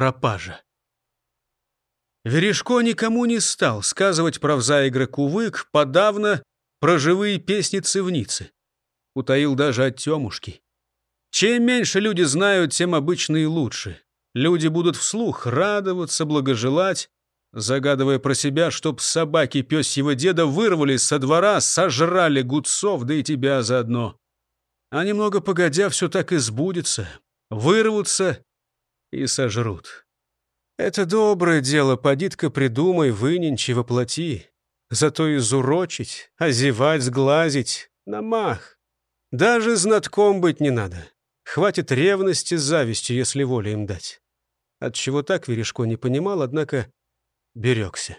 пропажа. Верешко никому не стал сказывать про взаигры кувык, подавно про живые песни цивницы. Утаил даже от Темушки. Чем меньше люди знают, тем обычно и лучше. Люди будут вслух радоваться, благожелать, загадывая про себя, чтоб собаки пёсьего деда вырвались со двора, сожрали гудцов, да и тебя заодно. А немного погодя, все так и сбудется. Вырвутся и сожрут. Это доброе дело, подитка придумай, выненчи, воплоти. Зато изурочить, озевать, сглазить — намах. Даже знатком быть не надо. Хватит ревности с завистью, если волю им дать. От чего так Верешко не понимал, однако берегся.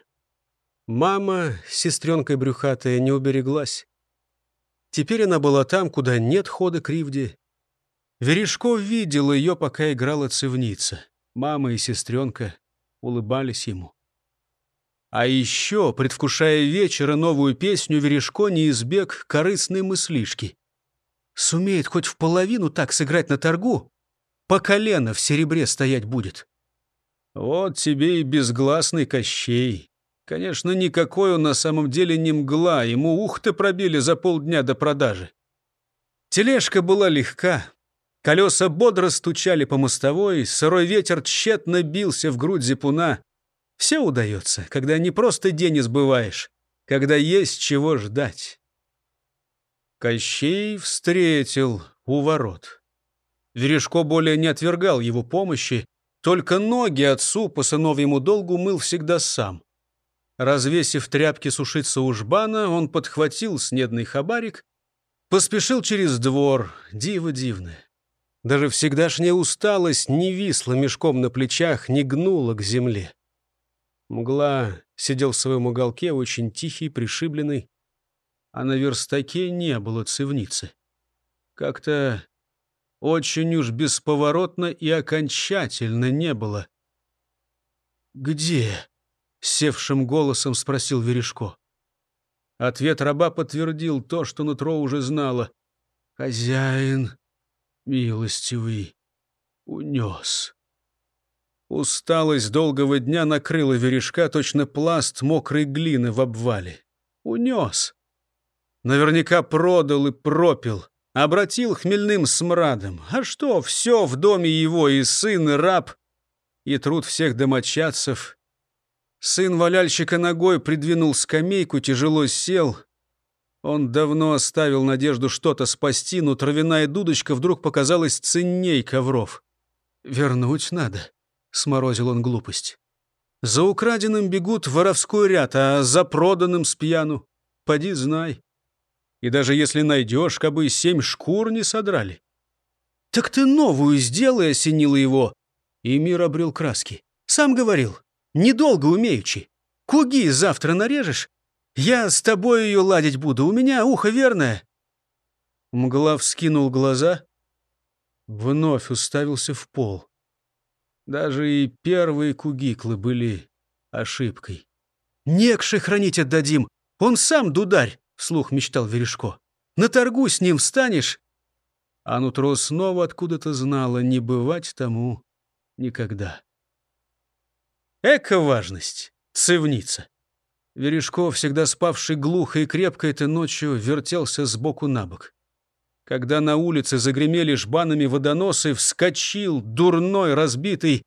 Мама, сестренкой брюхатая, не убереглась. Теперь она была там, куда нет хода кривди. Верешко видел ее, пока играла цивница. Мама и сестренка улыбались ему. А еще, предвкушая вечера новую песню, Верешко не избег корыстной мыслишки. Сумеет хоть в половину так сыграть на торгу, по колено в серебре стоять будет. Вот тебе и безгласный Кощей. Конечно, никакой он на самом деле не мгла, ему ухты пробили за полдня до продажи. Тележка была легка, колеса бодро стучали по мостовой, сырой ветер тщетно бился в грудь зипуна. Все удается, когда не просто день избываешь, когда есть чего ждать. Кощей встретил у ворот. Верешко более не отвергал его помощи, только ноги отцу по сыновьему долгу мыл всегда сам. Развесив тряпки сушиться у жбана, он подхватил снедный хабарик, поспешил через двор, диво дивное. Даже всегдашняя усталость не висла мешком на плечах, не гнула к земле. Мгла сидел в своем уголке, очень тихий, пришибленный а на верстаке не было цивницы. Как-то очень уж бесповоротно и окончательно не было. «Где?» — севшим голосом спросил Верешко. Ответ раба подтвердил то, что нутро уже знало. «Хозяин, милостивый, унес». Усталость долгого дня накрыла Верешка точно пласт мокрой глины в обвале. Унес. Наверняка продал и пропил, обратил хмельным смрадом. А что, все в доме его и сын, и раб, и труд всех домочадцев. Сын валяльщика ногой придвинул скамейку, тяжело сел. Он давно оставил надежду что-то спасти, но травяная дудочка вдруг показалась ценней ковров. «Вернуть надо», — сморозил он глупость. «За украденным бегут воровской ряд, а за проданным с пьяну. Поди знай». И даже если найдешь, кабы семь шкур не содрали. «Так ты новую сделай», — осенило его. И мир обрел краски. «Сам говорил, недолго умеючи. Куги завтра нарежешь? Я с тобой ее ладить буду, у меня ухо верное». Мгла вскинул глаза, вновь уставился в пол. Даже и первые кугиклы были ошибкой. «Некши хранить отдадим, он сам дударь вслух мечтал Верешко. «На торгу с ним встанешь?» А нутро снова откуда-то знало, не бывать тому никогда. Эко-важность, цивница. Верешко, всегда спавший глухо и крепко этой ночью, вертелся сбоку на бок. Когда на улице загремели жбанами водоносы, вскочил, дурной, разбитый,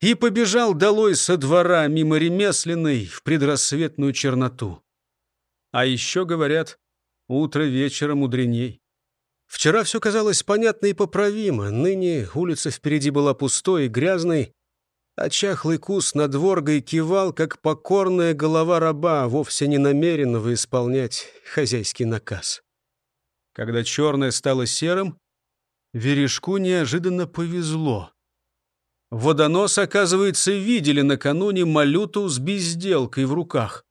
и побежал долой со двора мимо ремесленной в предрассветную черноту. А еще, говорят, утро вечера мудреней. Вчера все казалось понятно и поправимо. Ныне улица впереди была пустой и грязной, а чахлый кус над воргой кивал, как покорная голова раба, вовсе не намеренного исполнять хозяйский наказ. Когда черное стало серым, Верешку неожиданно повезло. Водонос, оказывается, видели накануне малюту с безделкой в руках.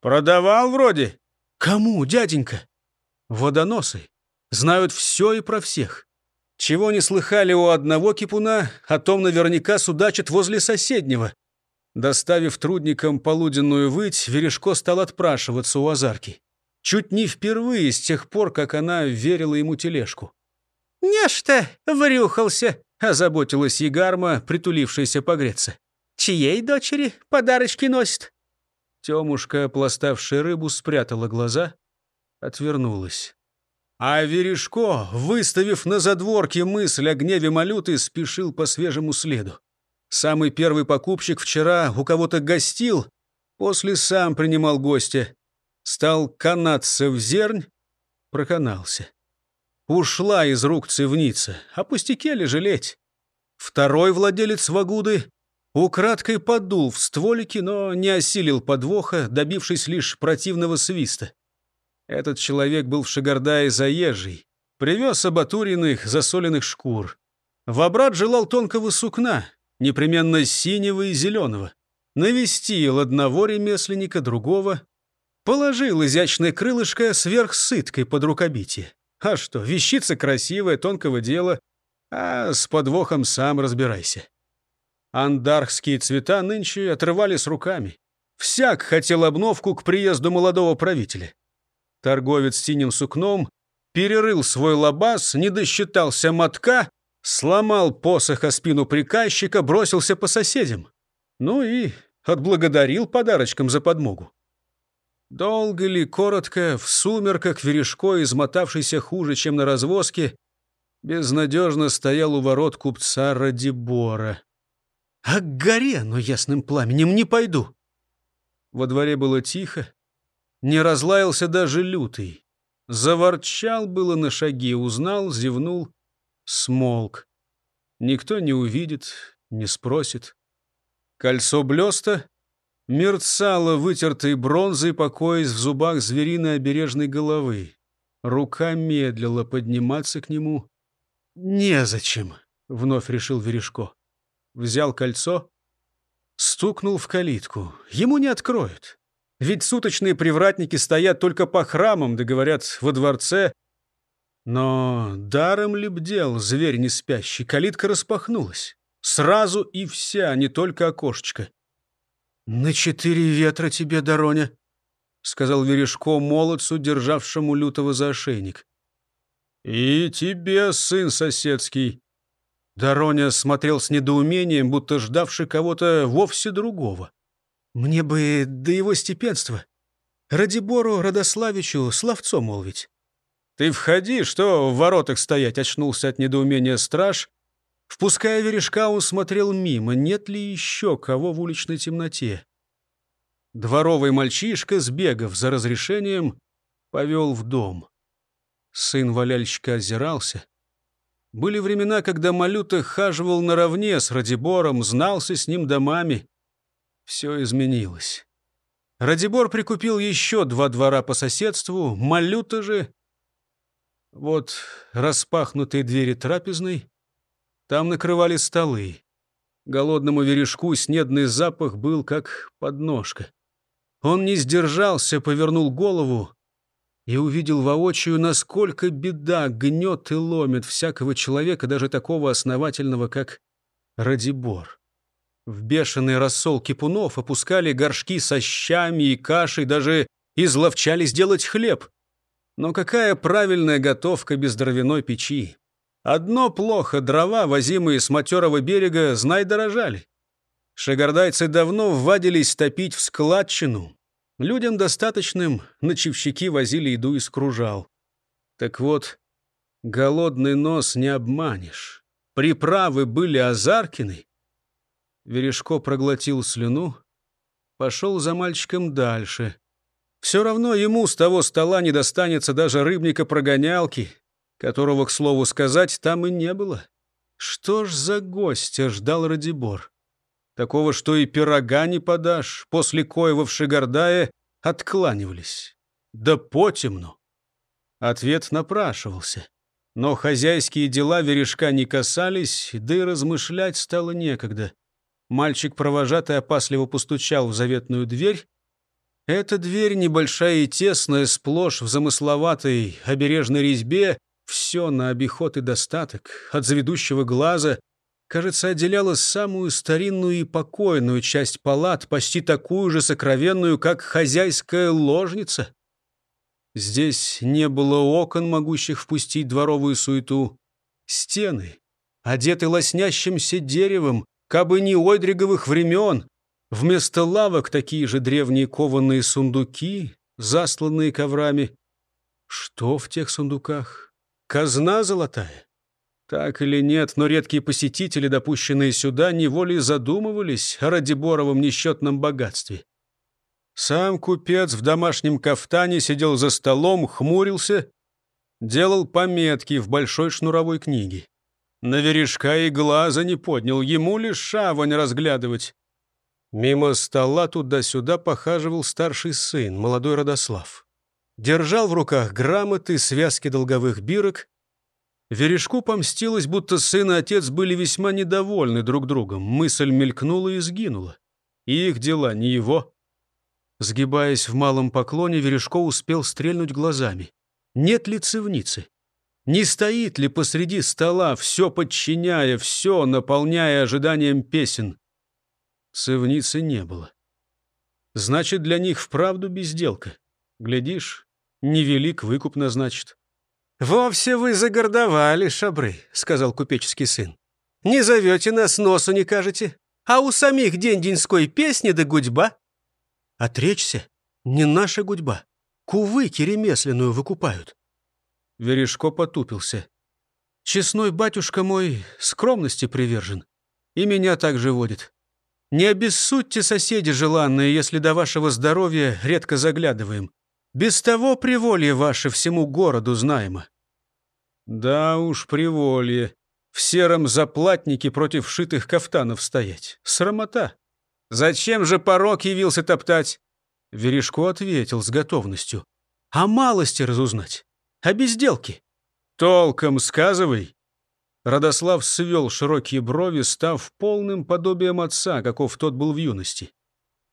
«Продавал вроде?» «Кому, дяденька?» «Водоносы. Знают все и про всех. Чего не слыхали у одного кипуна, о том наверняка судачат возле соседнего». Доставив трудникам полуденную выть, Верешко стал отпрашиваться у Азарки. Чуть не впервые с тех пор, как она верила ему тележку. «Нечто врюхался», — озаботилась Егарма, притулившаяся погреться. «Чьей дочери подарочки носит?» Темушка, пластавшая рыбу, спрятала глаза, отвернулась. А Верешко, выставив на задворке мысль о гневе Малюты, спешил по свежему следу. Самый первый покупщик вчера у кого-то гостил, после сам принимал гостя. Стал канаться в зернь, проканался. Ушла из рук цивница, а пустяке ли жалеть? Второй владелец Вагуды украдкой подул в стволики, но не осилил подвоха, добившись лишь противного свиста. Этот человек был в Шагардае заезжий, привез обатуренных засоленных шкур. Вобрат желал тонкого сукна, непременно синего и зеленого. Навестил одного ремесленника, другого. Положил изящное крылышко сверх сыткой под рукобитие. А что, вещица красивая, тонкого дела, а с подвохом сам разбирайся. Андархские цвета нынче отрывались руками. Всяк хотел обновку к приезду молодого правителя. Торговец синим сукном перерыл свой лабаз, не досчитался мотка, сломал посох о спину приказчика, бросился по соседям. Ну и отблагодарил подарочком за подмогу. Долго ли, коротко, в сумерках Верешко, измотавшийся хуже, чем на развозке, безнадежно стоял у ворот купца Радибора. «А к горе, но ясным пламенем не пойду!» Во дворе было тихо, не разлаялся даже лютый. Заворчал было на шаге, узнал, зевнул, смолк. Никто не увидит, не спросит. Кольцо блеста мерцало вытертой бронзой, покоясь в зубах звериной обережной головы. Рука медлила подниматься к нему. «Незачем», — вновь решил Верешко. Взял кольцо, стукнул в калитку. Ему не откроют. Ведь суточные привратники стоят только по храмам, да говорят, во дворце. Но даром ли бдел зверь не спящий? Калитка распахнулась. Сразу и вся, не только окошечко. «На четыре ветра тебе, Дороня», — сказал Верешко молодцу, державшему лютого за ошейник. «И тебе, сын соседский». Дороня смотрел с недоумением, будто ждавший кого-то вовсе другого. Мне бы до его степенства. Радибору Радославичу словцо молвить. Ты входи, что в воротах стоять, очнулся от недоумения страж. Впуская верешка, он смотрел мимо, нет ли еще кого в уличной темноте. Дворовый мальчишка, сбегав за разрешением, повел в дом. Сын валяльщика озирался. Были времена, когда Малюта хаживал наравне с Радибором, знался с ним домами все изменилось. Радибор прикупил еще два двора по соседству, Малюта же... Вот распахнутые двери трапезной, там накрывали столы. Голодному верешку снедный запах был как подножка. Он не сдержался, повернул голову и увидел воочию, насколько беда гнет и ломит всякого человека, даже такого основательного, как Радибор. В бешеный рассол кипунов опускали горшки со щами и кашей, даже изловчали сделать хлеб. Но какая правильная готовка без дровяной печи? Одно плохо, дрова, возимые с матерого берега, знай дорожали. Шагардайцы давно ввадились топить в складчину. Людям достаточным ночевщики возили еду из кружал. Так вот, голодный нос не обманешь. Приправы были азаркины, Верешко проглотил слюну, пошел за мальчиком дальше. Все равно ему с того стола не достанется даже рыбника-прогонялки, которого, к слову сказать, там и не было. Что ж за гостя ждал Радибор? Такого, что и пирога не подашь, после коего в Шигардае откланивались. Да потемну. Ответ напрашивался. Но хозяйские дела верешка не касались, да и размышлять стало некогда. Мальчик-провожатый опасливо постучал в заветную дверь. Эта дверь, небольшая и тесная, сплошь в замысловатой обережной резьбе, все на обиход и достаток, от заведущего глаза, кажется, отделяла самую старинную и покойную часть палат, почти такую же сокровенную, как хозяйская ложница. Здесь не было окон, могущих впустить дворовую суету, Стены, одеты лоснящимся деревом, кабы не ойдриговых времен. Вместо лавок такие же древние кованые сундуки, засланные коврами. Что в тех сундуках? Казна золотая? Так или нет, но редкие посетители, допущенные сюда, неволей задумывались о Радиборовом несчетном богатстве. Сам купец в домашнем кафтане сидел за столом, хмурился, делал пометки в большой шнуровой книге. На вережка и глаза не поднял, ему лишь шавань разглядывать. Мимо стола туда-сюда похаживал старший сын, молодой Родослав. Держал в руках грамоты, связки долговых бирок. Вережку помстилось, будто сын и отец были весьма недовольны друг другом. Мысль мелькнула и сгинула. Их дела, не его. Сгибаясь в малом поклоне, Верешко успел стрельнуть глазами. Нет ли цивницы? Не стоит ли посреди стола, все подчиняя, все наполняя ожиданием песен? Цивницы не было. Значит, для них вправду безделка. Глядишь, невелик выкуп назначит. «Вовсе вы загордовали, шабры», — сказал купеческий сын. «Не зовете нас, носу не кажете, а у самих день-деньской песни да гудьба». Отречься — не наша гудьба. Кувыки ремесленную выкупают. Верешко потупился. Честной батюшка мой скромности привержен. И меня также водит. Не обессудьте, соседи желанные, если до вашего здоровья редко заглядываем. Без того приволье ваше всему городу знаемо. Да уж, приволье. В сером заплатнике против шитых кафтанов стоять. Срамота. Зачем же порог явился топтать?» Верешко ответил с готовностью. «А малости разузнать? А безделки?» «Толком сказывай!» Родослав свел широкие брови, став полным подобием отца, каков тот был в юности.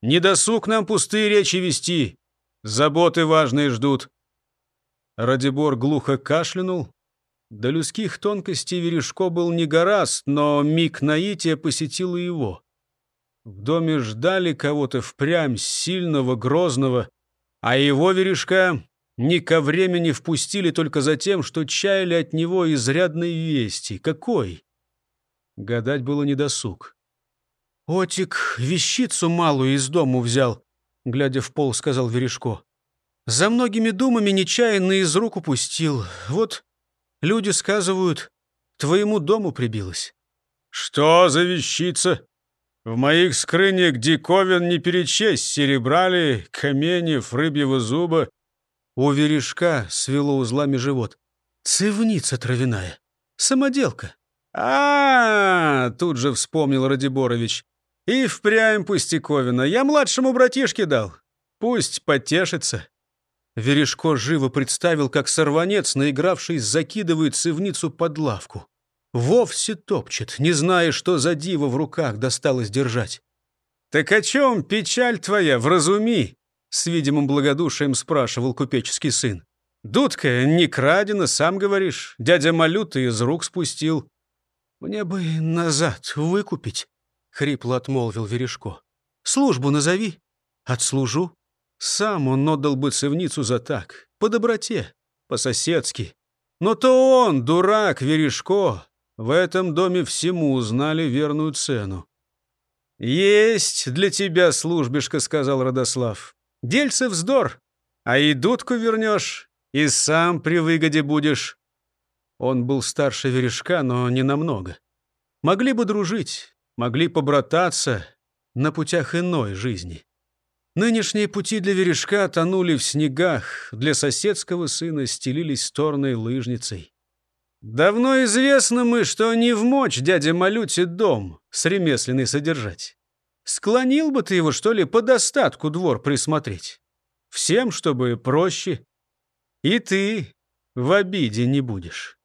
«Не досуг нам пустые речи вести. Заботы важные ждут». Радибор глухо кашлянул. До людских тонкостей Верешко был не гораст, но миг наития посетил и его. В доме ждали кого-то впрямь сильного, грозного, а его верешка ни ко времени впустили только за тем, что чаяли от него изрядной вести. Какой? Гадать было недосуг. «Отик вещицу малую из дому взял», — глядя в пол, сказал Верешко. «За многими думами нечаянно из рук упустил. Вот люди сказывают, твоему дому прибилось». «Что за вещица?» В моих скрынях диковин не перечесть, серебрали, каменев, рыбьего зуба. У верешка свело узлами живот. Цивница травяная, самоделка. А, -а, -а тут же вспомнил Радиборович. И впрямь пустяковина. Я младшему братишке дал. Пусть потешится. Верешко живо представил, как сорванец, наигравшись, закидывает цивницу под лавку. Вовсе топчет, не зная, что за диво в руках досталось держать. «Так о чем печаль твоя, вразуми?» С видимым благодушием спрашивал купеческий сын. «Дудка не крадена, сам говоришь. Дядя Малюта из рук спустил». «Мне бы назад выкупить», — хрипло отмолвил Верешко. «Службу назови. Отслужу. Сам он отдал бы цевницу за так, по доброте, по-соседски. Но то он, дурак, Верешко, в этом доме всему узнали верную цену. «Есть для тебя службишка», — сказал Родослав. «Дельце вздор, а и дудку вернешь, и сам при выгоде будешь». Он был старше верешка, но не намного. Могли бы дружить, могли побрататься на путях иной жизни. Нынешние пути для верешка тонули в снегах, для соседского сына стелились стороной лыжницей. Давно известно мы, что не в мочь дядя Малюте дом с ремесленной содержать. Склонил бы ты его, что ли, по достатку двор присмотреть. Всем, чтобы проще. И ты в обиде не будешь.